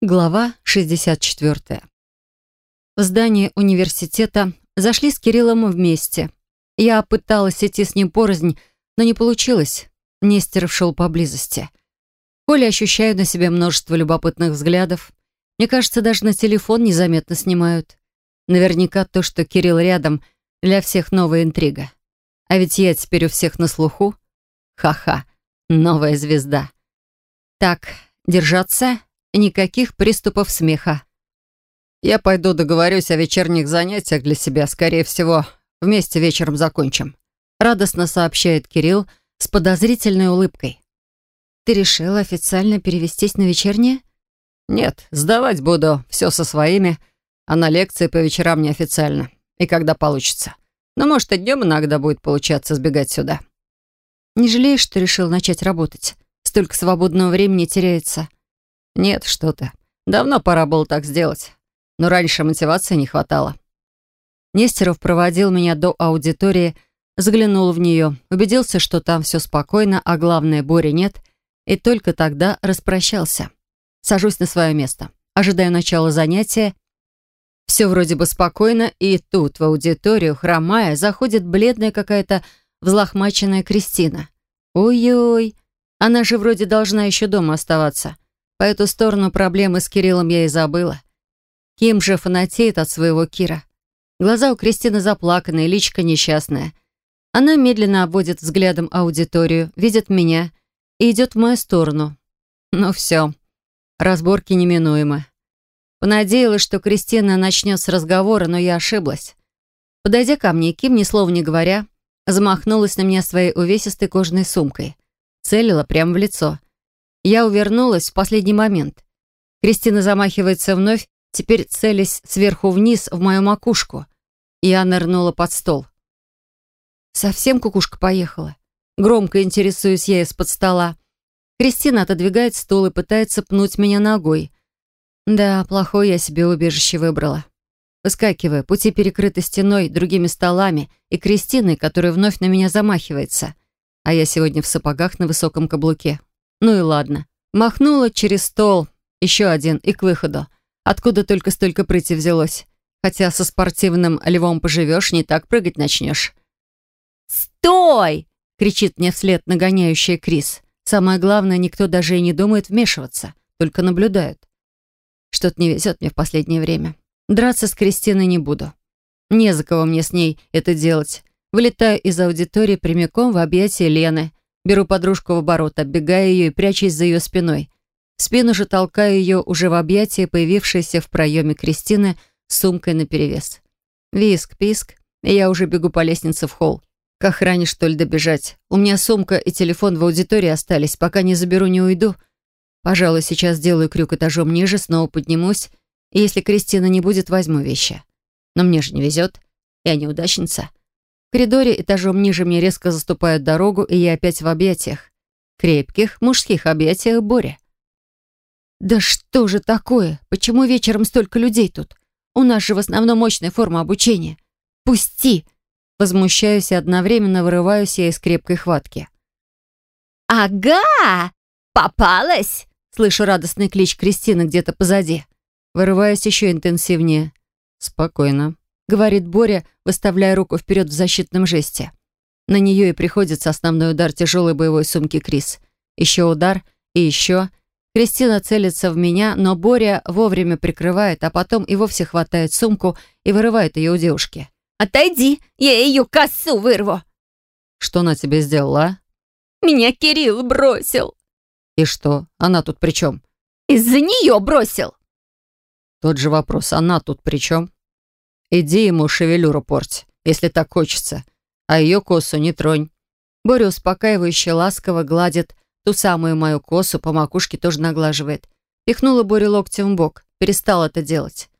Глава 64. В здание университета зашли с Кириллом вместе. Я пыталась идти с ним порознь, но не получилось. Нестеров шел поблизости. Коля ощущаю на себе множество любопытных взглядов. Мне кажется, даже на телефон незаметно снимают. Наверняка то, что Кирилл рядом, для всех новая интрига. А ведь я теперь у всех на слуху. Ха-ха, новая звезда. Так, держаться Никаких приступов смеха. «Я пойду договорюсь о вечерних занятиях для себя. Скорее всего, вместе вечером закончим», радостно сообщает Кирилл с подозрительной улыбкой. «Ты решил официально перевестись на вечернее?» «Нет, сдавать буду все со своими, а на лекции по вечерам неофициально. И когда получится. Но, может, и днем иногда будет получаться сбегать сюда». «Не жалеешь, что решил начать работать? Столько свободного времени теряется». «Нет, что ты. Давно пора было так сделать. Но раньше мотивации не хватало». Нестеров проводил меня до аудитории, заглянул в нее, убедился, что там все спокойно, а главное, Бори нет, и только тогда распрощался. Сажусь на свое место. Ожидаю начала занятия. Все вроде бы спокойно, и тут в аудиторию, хромая, заходит бледная какая-то взлохмаченная Кристина. Ой-ой, она же вроде должна еще дома оставаться. По эту сторону проблемы с Кириллом я и забыла. Ким же фанатеет от своего Кира. Глаза у Кристины заплаканные, личка несчастная. Она медленно обводит взглядом аудиторию, видит меня и идет в мою сторону. Ну все, разборки неминуемы. Понадеялась, что Кристина начнет с разговора, но я ошиблась. Подойдя ко мне, Ким, ни слова не говоря, замахнулась на меня своей увесистой кожаной сумкой. Целила прямо в лицо. Я увернулась в последний момент. Кристина замахивается вновь, теперь целясь сверху вниз в мою макушку. Я нырнула под стол. Совсем кукушка поехала. Громко интересуюсь я из-под стола. Кристина отодвигает стол и пытается пнуть меня ногой. Да, плохое я себе убежище выбрала. Выскакивая, пути перекрыты стеной, другими столами и Кристиной, которая вновь на меня замахивается. А я сегодня в сапогах на высоком каблуке. Ну и ладно. Махнула через стол. Еще один и к выходу. Откуда только столько прыти взялось. Хотя со спортивным львом поживешь, не так прыгать начнешь. «Стой!» — кричит мне вслед нагоняющая Крис. Самое главное, никто даже и не думает вмешиваться, только наблюдают. Что-то не везет мне в последнее время. Драться с Кристиной не буду. Не за кого мне с ней это делать. Вылетаю из аудитории прямиком в объятия Лены. Беру подружку в оборот, оббегая ее и прячусь за ее спиной. В спину же толкаю ее уже в объятия, появившейся в проеме Кристины с сумкой наперевес. Виск, писк, и я уже бегу по лестнице в холл. К охране, что ли, добежать? У меня сумка и телефон в аудитории остались. Пока не заберу, не уйду. Пожалуй, сейчас сделаю крюк этажом ниже, снова поднимусь. И если Кристина не будет, возьму вещи. Но мне же не везет. Я неудачница. В коридоре этажом ниже мне резко заступают дорогу, и я опять в объятиях. Крепких мужских объятиях Боря. «Да что же такое? Почему вечером столько людей тут? У нас же в основном мощная форма обучения. Пусти!» Возмущаюсь и одновременно вырываюсь я из крепкой хватки. «Ага! Попалась!» Слышу радостный клич Кристины где-то позади. Вырываюсь еще интенсивнее. «Спокойно», — говорит Боря, выставляя руку вперед в защитном жесте. На нее и приходится основной удар тяжелой боевой сумки Крис. Еще удар и еще. Кристина целится в меня, но Боря вовремя прикрывает, а потом и вовсе хватает сумку и вырывает ее у девушки. «Отойди, я ее косу вырву!» «Что она тебе сделала, а?» «Меня Кирилл бросил!» «И что? Она тут при чем?» «Из-за нее бросил!» Тот же вопрос, она тут при чем? Иди ему шевелюру порть, если так хочется. А ее косу не тронь. Боря успокаивающе ласково гладит ту самую мою косу, по макушке тоже наглаживает. Пихнула Борю локтем в бок, перестал это делать.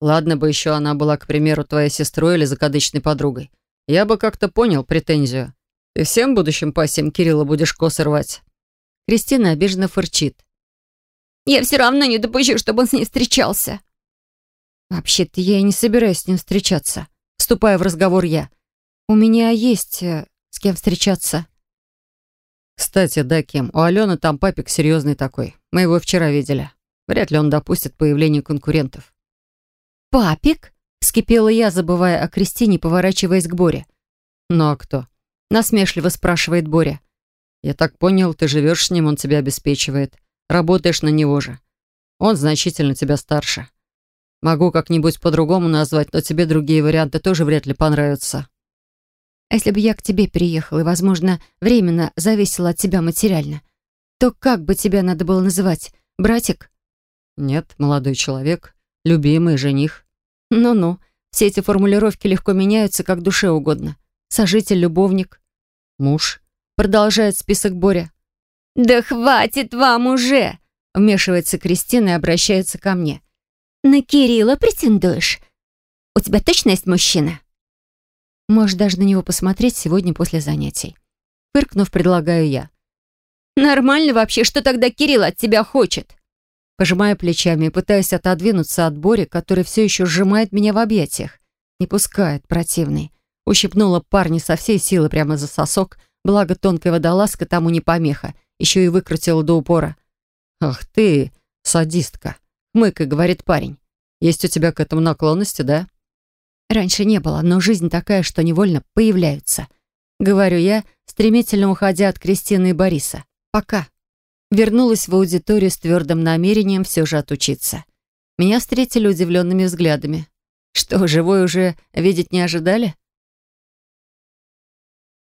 Ладно бы еще она была, к примеру, твоей сестрой или закадычной подругой. Я бы как-то понял претензию. Ты всем будущим пассиям Кирилла будешь косы рвать. Кристина обиженно фырчит. «Я все равно не допущу, чтобы он с ней встречался». «Вообще-то я и не собираюсь с ним встречаться», — вступая в разговор я. «У меня есть э, с кем встречаться». «Кстати, да, Кем, у Алены там папик серьезный такой. Мы его вчера видели. Вряд ли он допустит появление конкурентов. «Папик?» — вскипела я, забывая о Кристине, поворачиваясь к Боре. «Ну а кто?» — насмешливо спрашивает Боря. «Я так понял, ты живешь с ним, он тебя обеспечивает. Работаешь на него же. Он значительно тебя старше. Могу как-нибудь по-другому назвать, но тебе другие варианты тоже вряд ли понравятся». «А если бы я к тебе переехала и, возможно, временно зависела от тебя материально, то как бы тебя надо было называть? Братик?» «Нет, молодой человек, любимый жених». «Ну-ну, все эти формулировки легко меняются, как душе угодно. Сожитель, любовник». «Муж», — продолжает список Боря. «Да хватит вам уже!» — вмешивается Кристина и обращается ко мне. «На Кирилла претендуешь? У тебя точно есть мужчина?» Можешь даже на него посмотреть сегодня после занятий. Фыркнув, предлагаю я. «Нормально вообще, что тогда Кирилл от тебя хочет?» Пожимаю плечами и пытаюсь отодвинуться от Бори, который все еще сжимает меня в объятиях. Не пускает, противный. Ущипнула парня со всей силы прямо за сосок, благо тонкая водолазка тому не помеха, еще и выкрутила до упора. «Ах ты, садистка!» — хмыкай, говорит парень. «Есть у тебя к этому наклонности, да?» Раньше не было, но жизнь такая, что невольно появляются. Говорю я, стремительно уходя от Кристины и Бориса. Пока вернулась в аудиторию с твердым намерением все же отучиться. Меня встретили удивленными взглядами. Что, живой уже видеть не ожидали?